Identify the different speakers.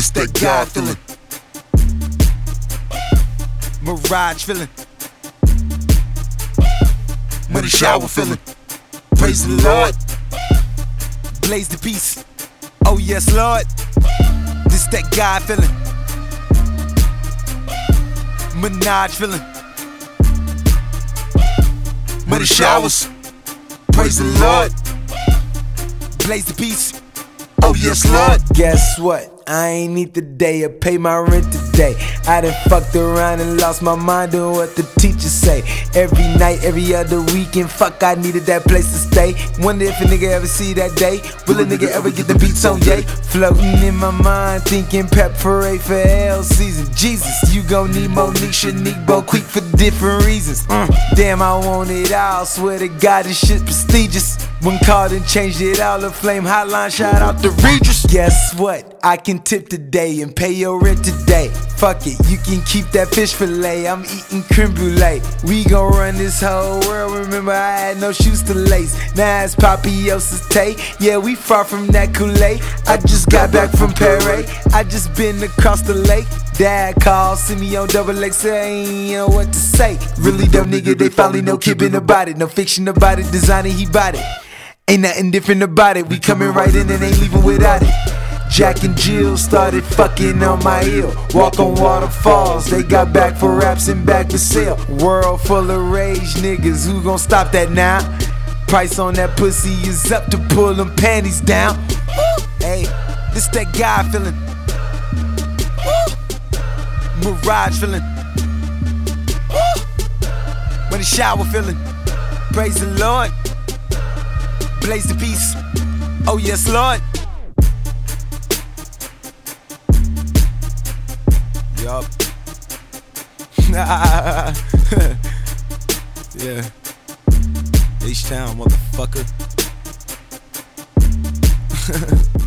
Speaker 1: This that God feeling.
Speaker 2: Mirage feeling.
Speaker 1: Money shower feeling. Praise the Lord.
Speaker 2: Blaze the peace. Oh yes, Lord. This that God feeling. Minaj feeling.
Speaker 1: Money showers. Praise the Lord.
Speaker 2: Blaze the peace.
Speaker 1: Oh yes, Lord.
Speaker 2: Guess what? I ain't need the day or pay my rent today. I done fucked around and lost my mind doing what the teachers say. Every night, every other weekend, fuck, I needed that place to stay. Wonder if a nigga ever see that day. Will a nigga ever get the beats on yay? Floating in my mind, thinking pep parade for L season. Jesus, you gon' need Monique, Shanique, Bo quick for different reasons. Mm, damn, I want it all. Swear to God, this shit prestigious. When called and changed it all, the flame hotline, shout out to Regis. Guess what? I can tip today and pay your rent today. Fuck it, you can keep that fish fillet. I'm eating creme brulee. We gon' run this whole world. Remember, I had no shoes to lace. Now it's Papiosa's Tay. Yeah, we far from that Kool-Aid. I just got back from Paris. I just been across the lake. Dad called, see me on double X, ain't know what to say. Really dumb nigga, they finally know kidding about it. No fiction about it, designer, he bought it. Ain't nothing different about it. We coming right in and ain't leaving without it. Jack and Jill started fucking on my heel. Walk on waterfalls, they got back for raps and back for sale. World full of rage niggas, who gon' stop that now? Price on that pussy is up to pull them panties down. Hey, this that guy feeling. Mirage feeling. When the shower feeling. Praise the Lord. Blaze the peace. Oh yes, Lord. Yup. yeah. H Town, motherfucker.